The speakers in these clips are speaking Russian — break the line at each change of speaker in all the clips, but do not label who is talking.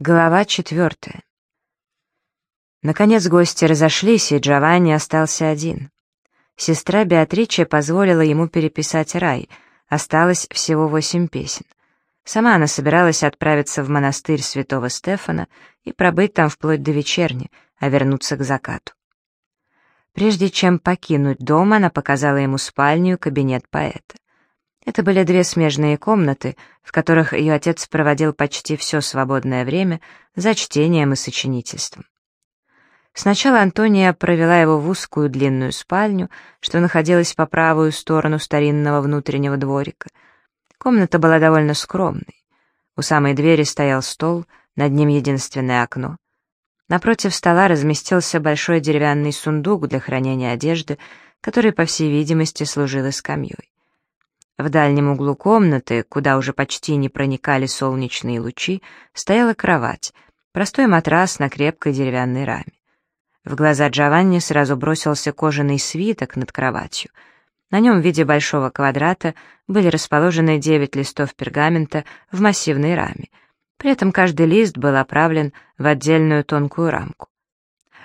Глава четвертая. Наконец гости разошлись, и Джованни остался один. Сестра Беатриче позволила ему переписать рай, осталось всего восемь песен. Сама она собиралась отправиться в монастырь святого Стефана и пробыть там вплоть до вечерни, а вернуться к закату. Прежде чем покинуть дом, она показала ему спальню и кабинет поэта. Это были две смежные комнаты, в которых ее отец проводил почти все свободное время за чтением и сочинительством. Сначала Антония провела его в узкую длинную спальню, что находилась по правую сторону старинного внутреннего дворика. Комната была довольно скромной. У самой двери стоял стол, над ним единственное окно. Напротив стола разместился большой деревянный сундук для хранения одежды, который, по всей видимости, служил и скамьей. В дальнем углу комнаты, куда уже почти не проникали солнечные лучи, стояла кровать, простой матрас на крепкой деревянной раме. В глаза Джованни сразу бросился кожаный свиток над кроватью. На нем в виде большого квадрата были расположены девять листов пергамента в массивной раме. При этом каждый лист был оправлен в отдельную тонкую рамку.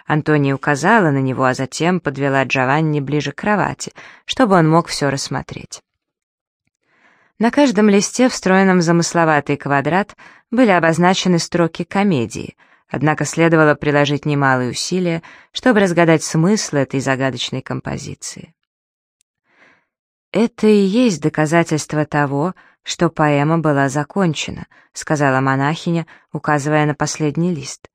Антония указала на него, а затем подвела Джованни ближе к кровати, чтобы он мог все рассмотреть. На каждом листе, встроенном в замысловатый квадрат, были обозначены строки комедии, однако следовало приложить немалые усилия, чтобы разгадать смысл этой загадочной композиции. «Это и есть доказательство того, что поэма была закончена», сказала монахиня, указывая на последний лист.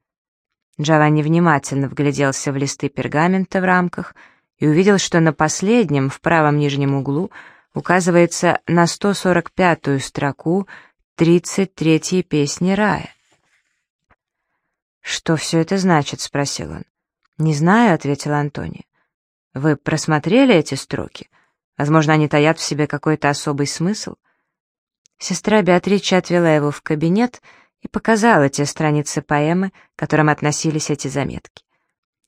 Джованни внимательно вгляделся в листы пергамента в рамках и увидел, что на последнем, в правом нижнем углу, указывается на 145-ю строку 33-й песни рая. «Что все это значит?» — спросил он. «Не знаю», — ответила Антония. «Вы просмотрели эти строки? Возможно, они таят в себе какой-то особый смысл?» Сестра Беатрича отвела его в кабинет и показала те страницы поэмы, к которым относились эти заметки.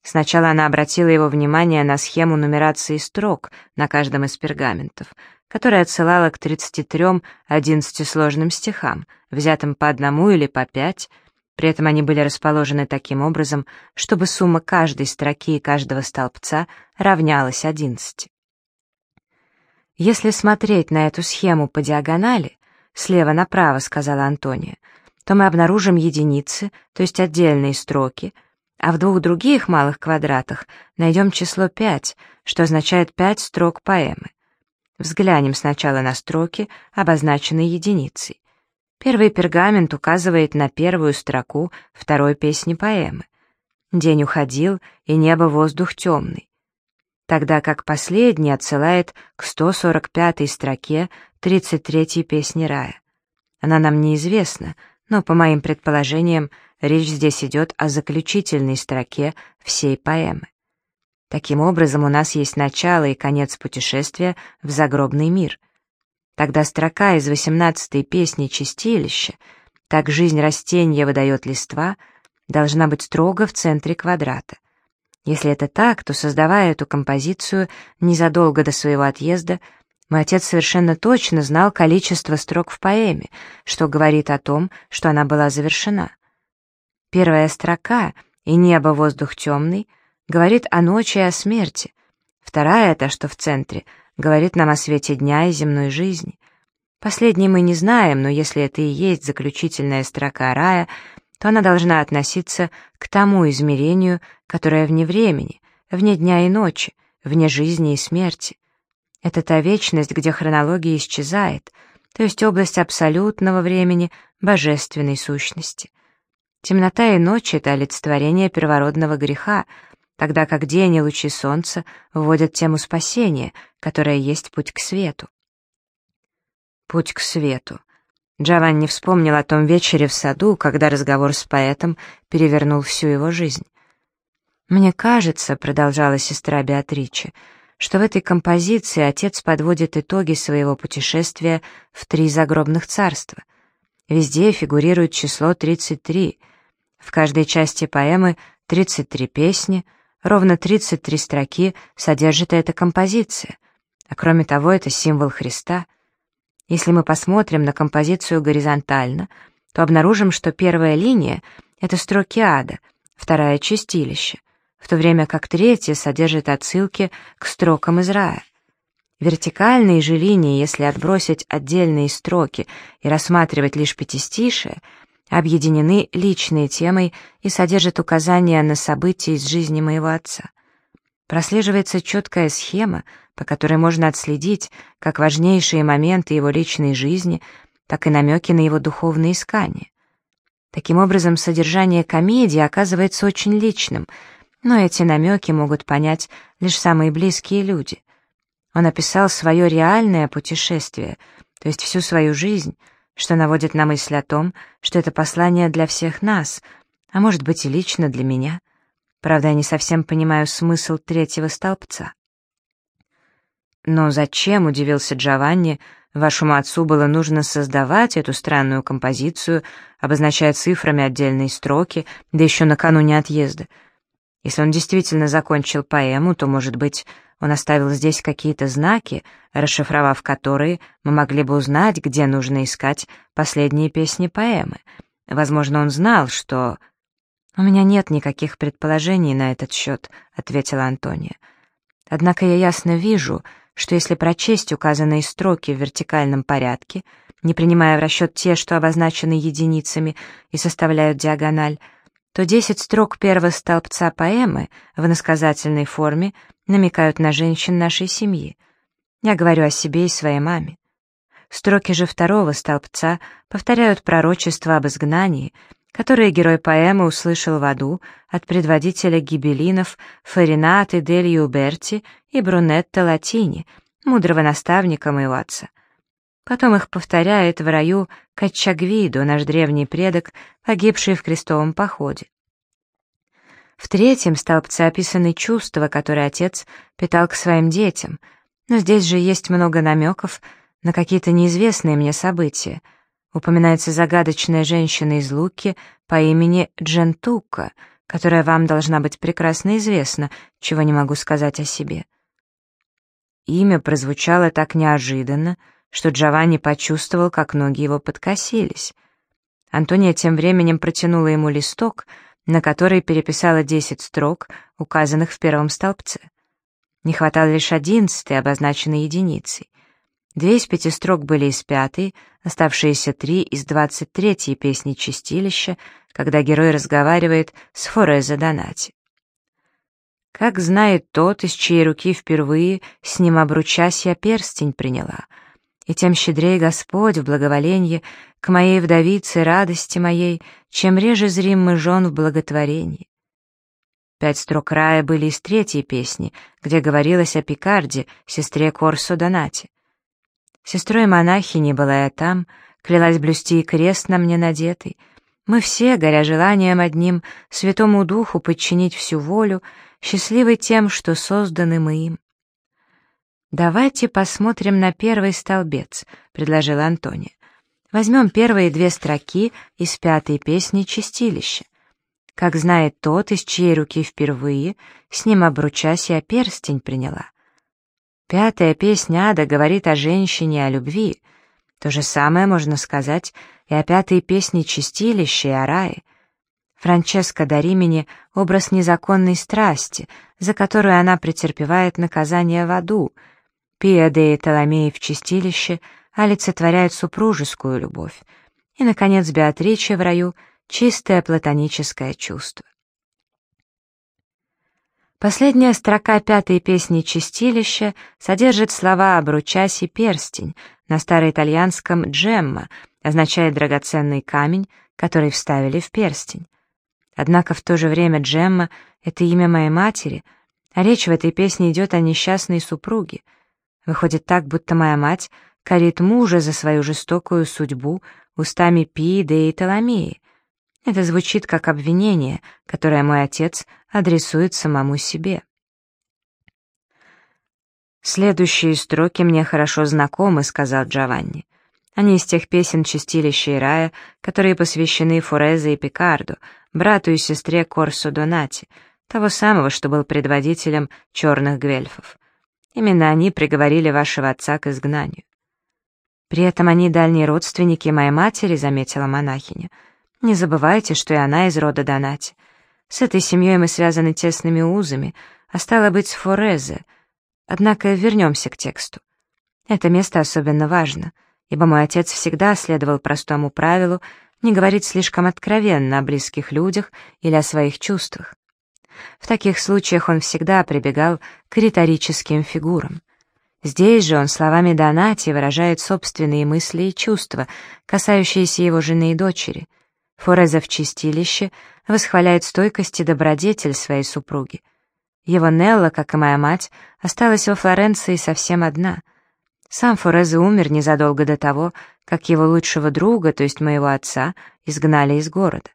Сначала она обратила его внимание на схему нумерации строк на каждом из пергаментов, которая отсылала к 33 одиннадцатисложным стихам, взятым по одному или по пять, при этом они были расположены таким образом, чтобы сумма каждой строки и каждого столбца равнялась 11. «Если смотреть на эту схему по диагонали, слева направо, — сказала Антония, — то мы обнаружим единицы, то есть отдельные строки, а в двух других малых квадратах найдем число 5, что означает 5 строк поэмы. Взглянем сначала на строки, обозначенные единицей. Первый пергамент указывает на первую строку второй песни поэмы. День уходил, и небо воздух темный. Тогда как последний отсылает к 145-й строке 33-й песни рая. Она нам неизвестна, но, по моим предположениям, речь здесь идет о заключительной строке всей поэмы. Таким образом, у нас есть начало и конец путешествия в загробный мир. Тогда строка из восемнадцатой песни «Чистилище» «Так жизнь растения выдает листва» должна быть строго в центре квадрата. Если это так, то, создавая эту композицию незадолго до своего отъезда, мой отец совершенно точно знал количество строк в поэме, что говорит о том, что она была завершена. Первая строка «И небо, воздух темный» говорит о ночи и о смерти. Вторая, та, что в центре, говорит нам о свете дня и земной жизни. Последней мы не знаем, но если это и есть заключительная строка рая, то она должна относиться к тому измерению, которое вне времени, вне дня и ночи, вне жизни и смерти. Это та вечность, где хронология исчезает, то есть область абсолютного времени, божественной сущности. Темнота и ночь — это олицетворение первородного греха, тогда как день и лучи солнца вводят тему спасения, которая есть путь к свету. Путь к свету. Джованни вспомнил о том вечере в саду, когда разговор с поэтом перевернул всю его жизнь. «Мне кажется», — продолжала сестра Беатриче, что в этой композиции отец подводит итоги своего путешествия в три загробных царства. Везде фигурирует число 33. В каждой части поэмы 33 песни — Ровно 33 строки содержит эта композиция. А кроме того, это символ Христа. Если мы посмотрим на композицию горизонтально, то обнаружим, что первая линия — это строки ада, вторая — чистилище, в то время как третья содержит отсылки к строкам из рая. Вертикальные же линии, если отбросить отдельные строки и рассматривать лишь пятистишие, объединены личной темой и содержат указания на события из жизни моего отца. Прослеживается четкая схема, по которой можно отследить как важнейшие моменты его личной жизни, так и намеки на его духовные искания. Таким образом, содержание комедии оказывается очень личным, но эти намеки могут понять лишь самые близкие люди. Он описал свое реальное путешествие, то есть всю свою жизнь, что наводит на мысль о том, что это послание для всех нас, а может быть и лично для меня. Правда, я не совсем понимаю смысл третьего столбца. «Но зачем, — удивился Джованни, — вашему отцу было нужно создавать эту странную композицию, обозначая цифрами отдельные строки, да еще накануне отъезда? Если он действительно закончил поэму, то, может быть, он оставил здесь какие-то знаки, расшифровав которые, мы могли бы узнать, где нужно искать последние песни поэмы. Возможно, он знал, что... «У меня нет никаких предположений на этот счет», — ответила Антония. «Однако я ясно вижу, что если прочесть указанные строки в вертикальном порядке, не принимая в расчет те, что обозначены единицами и составляют диагональ, то десять строк первого столбца поэмы в насказательной форме намекают на женщин нашей семьи. Я говорю о себе и своей маме. Строки же второго столбца повторяют пророчество об изгнании, которое герой поэмы услышал в аду от предводителя гибелинов Фаринаты дель Юберти и Брунетта Латини, мудрого наставника моего отца. Потом их повторяет в раю Качагвиду, наш древний предок, погибший в крестовом походе. В третьем столбце описаны чувства, которые отец питал к своим детям, но здесь же есть много намеков на какие-то неизвестные мне события. Упоминается загадочная женщина из Луки по имени Джентука, которая вам должна быть прекрасно известна, чего не могу сказать о себе. Имя прозвучало так неожиданно, что Джованни почувствовал, как ноги его подкосились. Антония тем временем протянула ему листок — на которой переписала 10 строк, указанных в первом столбце. Не хватало лишь одиннадцатой, обозначенной единицей. Две из пяти строк были из пятой, оставшиеся три из двадцать третьей песни «Чистилища», когда герой разговаривает с Фореза Донати. Как знает тот, из чьей руки впервые с ним обручась я перстень приняла, и тем щедрее Господь в благоволенье к моей вдовице радости моей, чем реже зрим мы жен в благотворении. Пять строк рая были из третьей песни, где говорилось о Пикарде, сестре Корсо Донати. Сестрой монахини была я там, клялась блюсти и крест на мне надетый. Мы все, горя желанием одним, святому духу подчинить всю волю, счастливы тем, что созданы мы им. «Давайте посмотрим на первый столбец», — предложила Антония. Возьмем первые две строки из пятой песни «Чистилище». Как знает тот, из чьей руки впервые, с ним обручась я перстень приняла. Пятая песня Ада говорит о женщине, о любви. То же самое можно сказать и о пятой песне «Чистилище» и о рае. Франческа до Римени — образ незаконной страсти, за которую она претерпевает наказание в аду. Пиа де Толомеи в «Чистилище» — олицетворяют супружескую любовь, и, наконец, Беатриче в раю — чистое платоническое чувство. Последняя строка пятой песни «Чистилище» содержит слова «обручась» и «перстень», на староитальянском «джемма», означает драгоценный камень, который вставили в перстень. Однако в то же время Джемма — это имя моей матери, а речь в этой песне идет о несчастной супруге. Выходит так, будто моя мать корит мужа за свою жестокую судьбу устами Пииды и Толомеи. Это звучит как обвинение, которое мой отец адресует самому себе. «Следующие строки мне хорошо знакомы», — сказал Джованни. «Они из тех песен Чистилища и Рая, которые посвящены Форезе и Пикарду, брату и сестре Корсо Донати, того самого, что был предводителем черных гвельфов. Именно они приговорили вашего отца к изгнанию. При этом они дальние родственники моей матери, заметила монахиня. Не забывайте, что и она из рода Донати. С этой семьей мы связаны тесными узами, а стало быть, Форезе. Однако вернемся к тексту. Это место особенно важно, ибо мой отец всегда следовал простому правилу не говорить слишком откровенно о близких людях или о своих чувствах. В таких случаях он всегда прибегал к риторическим фигурам. Здесь же он словами Донати выражает собственные мысли и чувства, касающиеся его жены и дочери. Фореза в чистилище восхваляет стойкость и добродетель своей супруги. Его Нелла, как и моя мать, осталась во Флоренции совсем одна. Сам Форезе умер незадолго до того, как его лучшего друга, то есть моего отца, изгнали из города.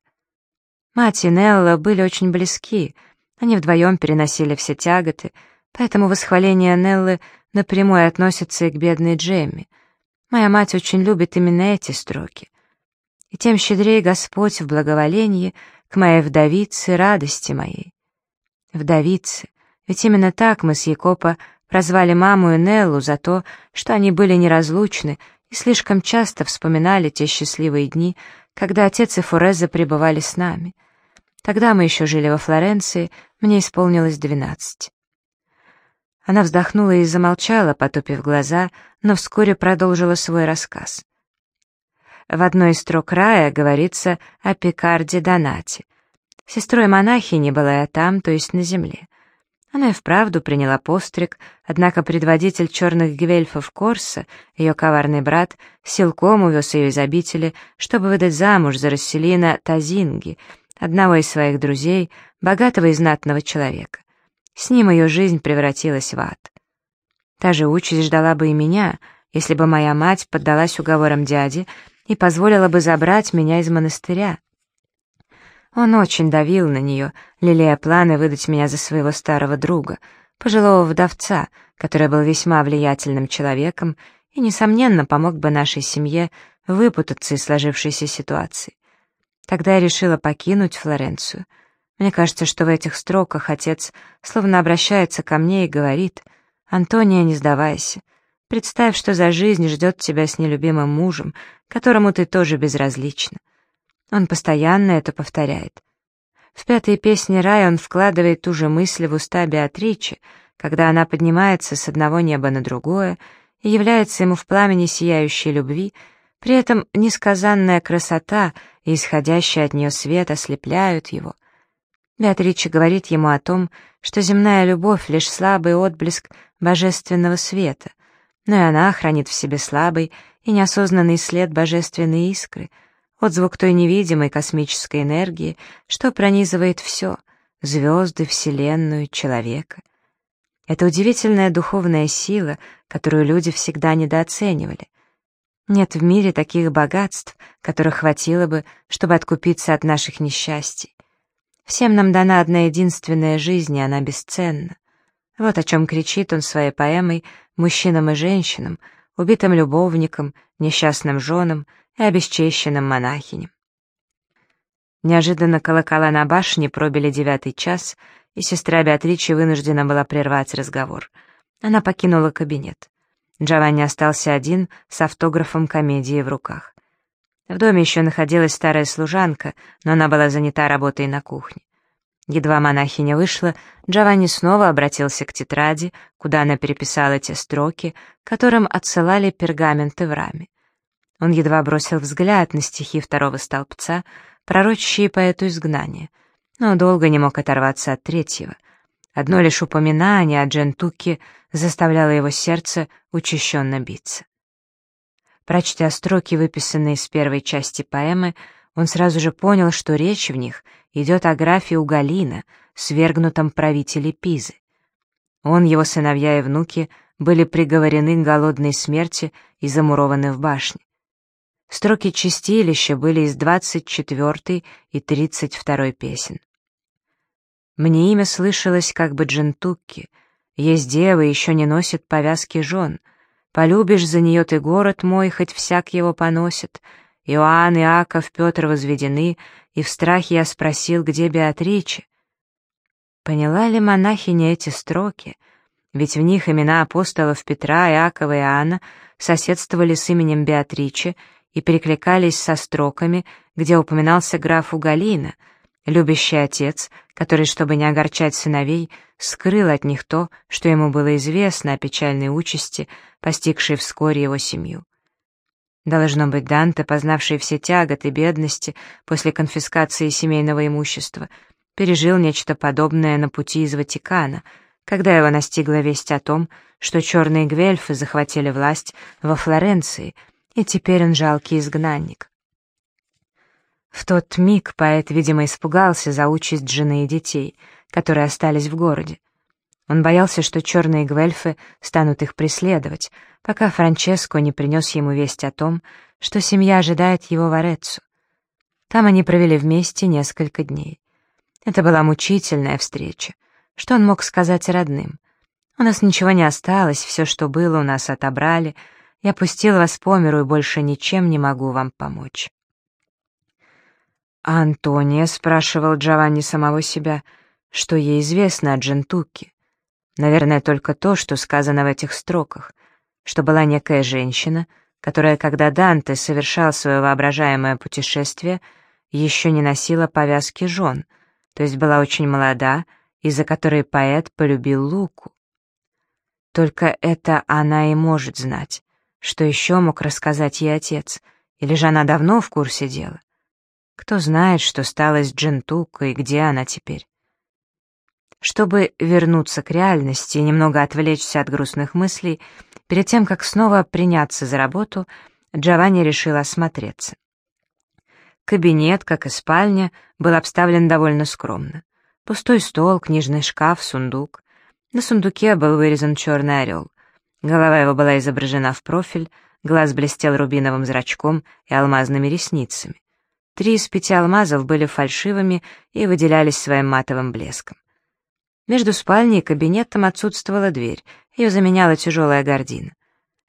Мать и Нелла были очень близки, они вдвоем переносили все тяготы, поэтому восхваление Неллы напрямую относится и к бедной Джемми. Моя мать очень любит именно эти строки. И тем щедрее Господь в благоволении к моей вдовице, радости моей. Вдовице, ведь именно так мы с Якопа прозвали маму и Неллу за то, что они были неразлучны и слишком часто вспоминали те счастливые дни, когда отец и Фореза пребывали с нами. Тогда мы еще жили во Флоренции, мне исполнилось двенадцать. Она вздохнула и замолчала, потупив глаза, но вскоре продолжила свой рассказ. В одной из строк рая говорится о Пикарде Донате. Сестрой монахини была я там, то есть на земле. Она и вправду приняла постриг, однако предводитель черных гвельфов Корса, ее коварный брат, силком увез ее из обители, чтобы выдать замуж за Расселина Тазинги, одного из своих друзей, богатого и знатного человека. С ним ее жизнь превратилась в ад. Та же участь ждала бы и меня, если бы моя мать поддалась уговорам дяди и позволила бы забрать меня из монастыря. Он очень давил на нее, лелея планы выдать меня за своего старого друга, пожилого вдовца, который был весьма влиятельным человеком и, несомненно, помог бы нашей семье выпутаться из сложившейся ситуации. Тогда я решила покинуть Флоренцию — мне кажется, что в этих строках отец словно обращается ко мне и говорит, «Антония, не сдавайся. Представь, что за жизнь ждет тебя с нелюбимым мужем, которому ты тоже безразлична». Он постоянно это повторяет. В пятой песне рая он вкладывает ту же мысль в уста Беатричи, когда она поднимается с одного неба на другое и является ему в пламени сияющей любви, при этом несказанная красота и исходящий от нее свет ослепляют его. Беатрича говорит ему о том, что земная любовь — лишь слабый отблеск божественного света, но и она хранит в себе слабый и неосознанный след божественной искры, отзвук той невидимой космической энергии, что пронизывает все — звезды, Вселенную, человека. Это удивительная духовная сила, которую люди всегда недооценивали. Нет в мире таких богатств, которых хватило бы, чтобы откупиться от наших несчастий. Всем нам дана одна единственная жизнь, и она бесценна. Вот о чем кричит он своей поэмой мужчинам и женщинам, убитым любовникам, несчастным женам и обесчещенным монахиням. Неожиданно колокола на башне пробили девятый час, и сестра Беатричи вынуждена была прервать разговор. Она покинула кабинет. Джованни остался один с автографом комедии в руках. В доме еще находилась старая служанка, но она была занята работой на кухне. Едва монахиня вышла, Джованни снова обратился к тетради, куда она переписала те строки, которым отсылали пергаменты в раме. Он едва бросил взгляд на стихи второго столбца, пророчащие поэту изгнания, но долго не мог оторваться от третьего. Одно лишь упоминание о Джентуке заставляло его сердце учащенно биться. Прочтя строки, выписанные из первой части поэмы, он сразу же понял, что речь в них идет о графе Угалина, свергнутом правителе Пизы. Он, его сыновья и внуки были приговорены к голодной смерти и замурованы в башне. Строки чистилища были из 24 и 32 песен. Мне имя слышалось как бы джентукки. Есть девы, еще не носит повязки жен — Полюбишь за нее ты город мой, хоть всяк его поносит. Иоанн, Иаков, Петр возведены, и в страхе я спросил, где Беатриче. Поняла ли монахиня эти строки? Ведь в них имена апостолов Петра, Иакова и Иоанна соседствовали с именем Беатриче и перекликались со строками, где упоминался граф Угалина, любящий отец, который, чтобы не огорчать сыновей, скрыл от них то, что ему было известно о печальной участи, постигшей вскоре его семью. Должно быть, Данте, познавший все тяготы бедности после конфискации семейного имущества, пережил нечто подобное на пути из Ватикана, когда его настигла весть о том, что черные гвельфы захватили власть во Флоренции, и теперь он жалкий изгнанник. В тот миг поэт, видимо, испугался за участь жены и детей, которые остались в городе. Он боялся, что черные гвельфы станут их преследовать, пока Франческо не принес ему весть о том, что семья ожидает его в Ореццо. Там они провели вместе несколько дней. Это была мучительная встреча. Что он мог сказать родным? У нас ничего не осталось, все, что было, у нас отобрали. Я пустил вас по миру и больше ничем не могу вам помочь. А Антония спрашивал Джованни самого себя, что ей известно о Джентуке. Наверное, только то, что сказано в этих строках, что была некая женщина, которая, когда Данте совершал свое воображаемое путешествие, еще не носила повязки жен, то есть была очень молода, из-за которой поэт полюбил Луку. Только это она и может знать. Что еще мог рассказать ей отец? Или же она давно в курсе дела? Кто знает, что стало с Джентукой и где она теперь? Чтобы вернуться к реальности и немного отвлечься от грустных мыслей, перед тем, как снова приняться за работу, Джованни решил осмотреться. Кабинет, как и спальня, был обставлен довольно скромно. Пустой стол, книжный шкаф, сундук. На сундуке был вырезан черный орел. Голова его была изображена в профиль, глаз блестел рубиновым зрачком и алмазными ресницами. Три из пяти алмазов были фальшивыми и выделялись своим матовым блеском. Между спальней и кабинетом отсутствовала дверь, ее заменяла тяжелая гардина.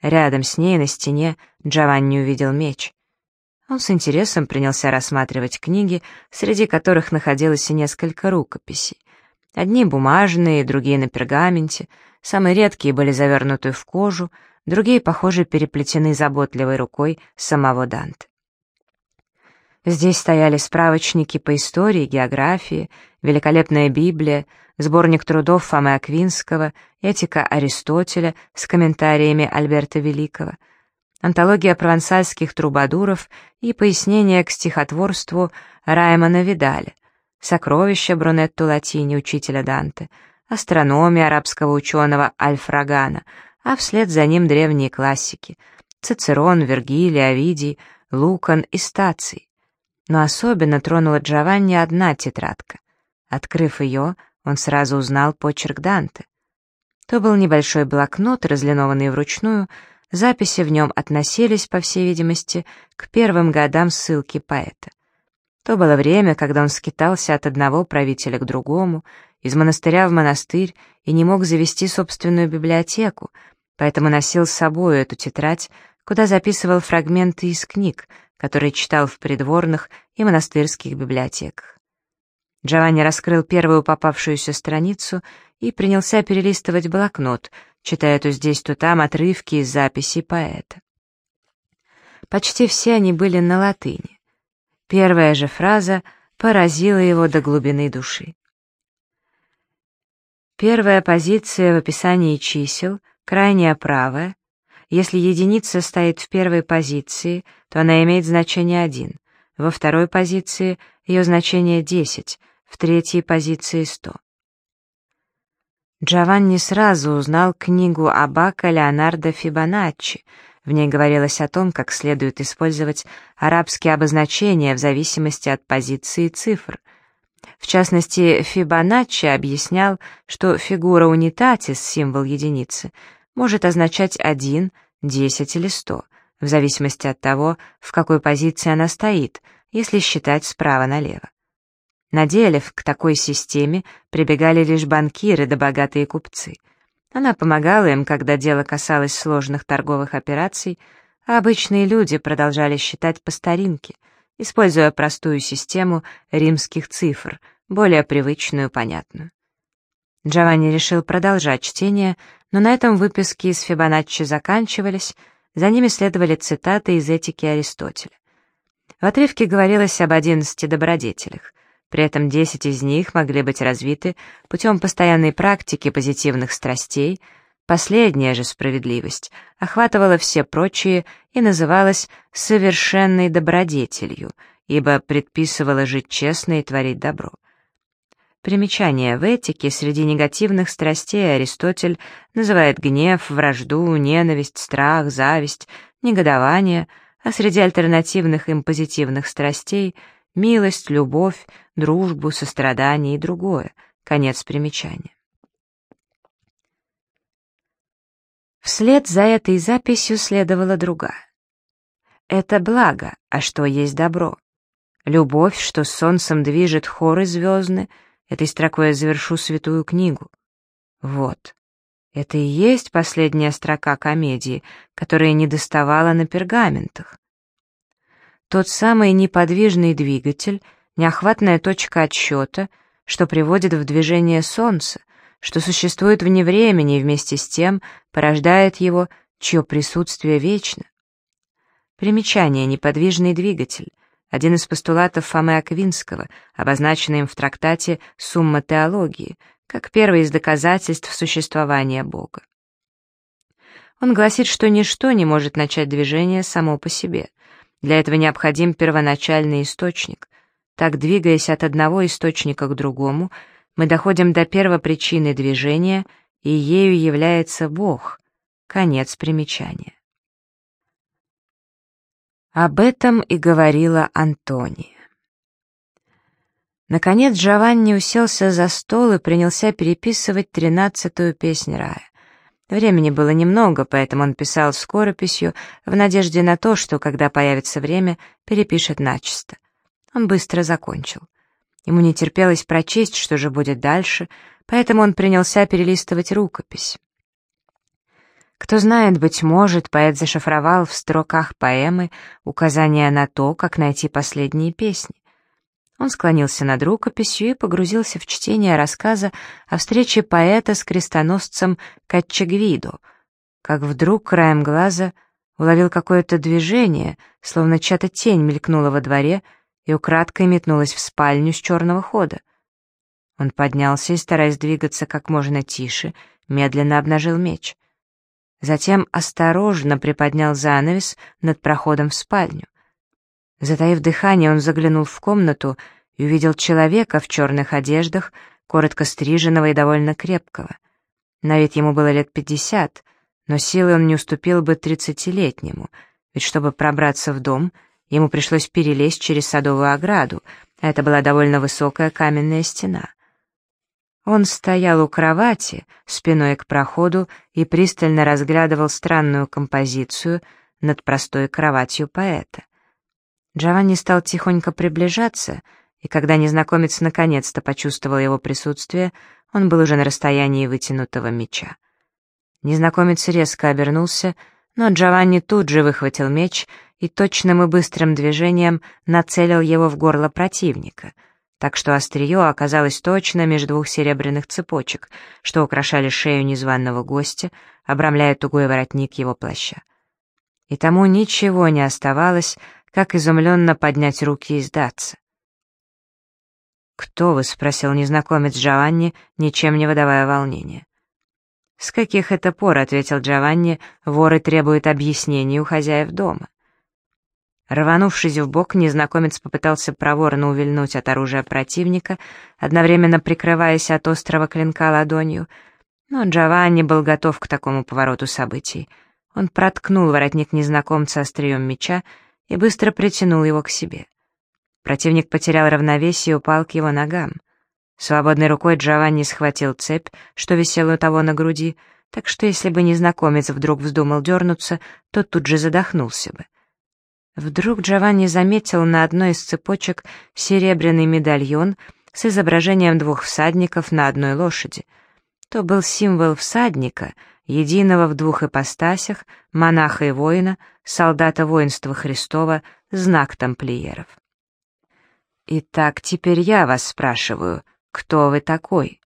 Рядом с ней на стене Джованни увидел меч. Он с интересом принялся рассматривать книги, среди которых находилось и несколько рукописей. Одни бумажные, другие на пергаменте, самые редкие были завернуты в кожу, другие, похоже, переплетены заботливой рукой самого Данте. Здесь стояли справочники по истории, географии, великолепная Библия, сборник трудов Фомы Аквинского, этика Аристотеля с комментариями Альберта Великого, антология провансальских трубадуров и пояснение к стихотворству Раймона Видаля, сокровища Брунетту Латини, учителя Данте, астрономия арабского ученого Альфрагана, а вслед за ним древние классики — Цицерон, Вергилий, Овидий, Лукан и Стаций. Но особенно тронула Джованни одна тетрадка. Открыв ее, он сразу узнал почерк Данте. То был небольшой блокнот, разлинованный вручную, записи в нем относились, по всей видимости, к первым годам ссылки поэта. То было время, когда он скитался от одного правителя к другому, из монастыря в монастырь и не мог завести собственную библиотеку, поэтому носил с собой эту тетрадь, куда записывал фрагменты из книг, которые читал в придворных и монастырских библиотеках. Джованни раскрыл первую попавшуюся страницу и принялся перелистывать блокнот, читая то здесь, то там отрывки из записей поэта. Почти все они были на латыни. Первая же фраза поразила его до глубины души. Первая позиция в описании чисел, крайняя правая. Если единица стоит в первой позиции, то она имеет значение 1, во второй позиции ее значение 10, в третьей позиции 100. Джованни сразу узнал книгу Абака Леонардо Фибоначчи. В ней говорилось о том, как следует использовать арабские обозначения в зависимости от позиции цифр. В частности, Фибоначчи объяснял, что фигура унитатис, символ единицы, может означать 1, 10 или 100, в зависимости от того, в какой позиции она стоит, если считать справа налево. На деле к такой системе прибегали лишь банкиры да богатые купцы. Она помогала им, когда дело касалось сложных торговых операций, а обычные люди продолжали считать по старинке, используя простую систему римских цифр, более привычную и понятную. Джованни решил продолжать чтение, но на этом выписки из Фибоначчи заканчивались, За ними следовали цитаты из этики Аристотеля. В отрывке говорилось об одиннадцати добродетелях. При этом десять из них могли быть развиты путем постоянной практики позитивных страстей, последняя же справедливость охватывала все прочие и называлась «совершенной добродетелью», ибо предписывала жить честно и творить добро. Примечание в этике среди негативных страстей Аристотель называет гнев, вражду, ненависть, страх, зависть, негодование, а среди альтернативных им позитивных страстей — милость, любовь, дружбу, сострадание и другое. Конец примечания. Вслед за этой записью следовала другая. Это благо, а что есть добро? Любовь, что солнцем движет хоры звездны — Этой строкой я завершу святую книгу. Вот. Это и есть последняя строка комедии, которая не доставала на пергаментах. Тот самый неподвижный двигатель, неохватная точка отсчета, что приводит в движение солнце, что существует вне времени и вместе с тем порождает его, чье присутствие вечно. Примечание «неподвижный двигатель» один из постулатов Фомы Аквинского, обозначенный им в трактате «Сумма теологии», как первый из доказательств существования Бога. Он гласит, что ничто не может начать движение само по себе. Для этого необходим первоначальный источник. Так, двигаясь от одного источника к другому, мы доходим до первопричины движения, и ею является Бог. Конец примечания. Об этом и говорила Антония. Наконец Джованни уселся за стол и принялся переписывать тринадцатую песнь рая. Времени было немного, поэтому он писал скорописью в надежде на то, что, когда появится время, перепишет начисто. Он быстро закончил. Ему не терпелось прочесть, что же будет дальше, поэтому он принялся перелистывать рукопись. Кто знает, быть может, поэт зашифровал в строках поэмы указания на то, как найти последние песни. Он склонился над рукописью и погрузился в чтение рассказа о встрече поэта с крестоносцем Катчегвидо, как вдруг краем глаза уловил какое-то движение, словно чья-то тень мелькнула во дворе и украдкой метнулась в спальню с черного хода. Он поднялся и, стараясь двигаться как можно тише, медленно обнажил меч. Затем осторожно приподнял занавес над проходом в спальню. Затаив дыхание, он заглянул в комнату и увидел человека в черных одеждах, коротко стриженного и довольно крепкого. На вид ему было лет пятьдесят, но силой он не уступил бы тридцатилетнему, ведь чтобы пробраться в дом, ему пришлось перелезть через садовую ограду, а это была довольно высокая каменная стена. Он стоял у кровати, спиной к проходу, и пристально разглядывал странную композицию над простой кроватью поэта. Джованни стал тихонько приближаться, и когда незнакомец наконец-то почувствовал его присутствие, он был уже на расстоянии вытянутого меча. Незнакомец резко обернулся, но Джованни тут же выхватил меч и точным и быстрым движением нацелил его в горло противника — так что острие оказалось точно между двух серебряных цепочек, что украшали шею незваного гостя, обрамляя тугой воротник его плаща. И тому ничего не оставалось, как изумленно поднять руки и сдаться. «Кто вы?» — спросил незнакомец Джованни, ничем не выдавая волнения. «С каких это пор?» — ответил Джованни, — «воры требуют объяснений у хозяев дома». Рванувшись в бок, незнакомец попытался проворно увильнуть от оружия противника, одновременно прикрываясь от острого клинка ладонью. Но Джованни был готов к такому повороту событий. Он проткнул воротник незнакомца острием меча и быстро притянул его к себе. Противник потерял равновесие и упал к его ногам. Свободной рукой Джованни схватил цепь, что висела у того на груди, так что если бы незнакомец вдруг вздумал дернуться, то тут же задохнулся бы. Вдруг Джованни заметил на одной из цепочек серебряный медальон с изображением двух всадников на одной лошади. То был символ всадника, единого в двух ипостасях, монаха и воина, солдата воинства Христова, знак тамплиеров. «Итак, теперь я вас спрашиваю, кто вы такой?»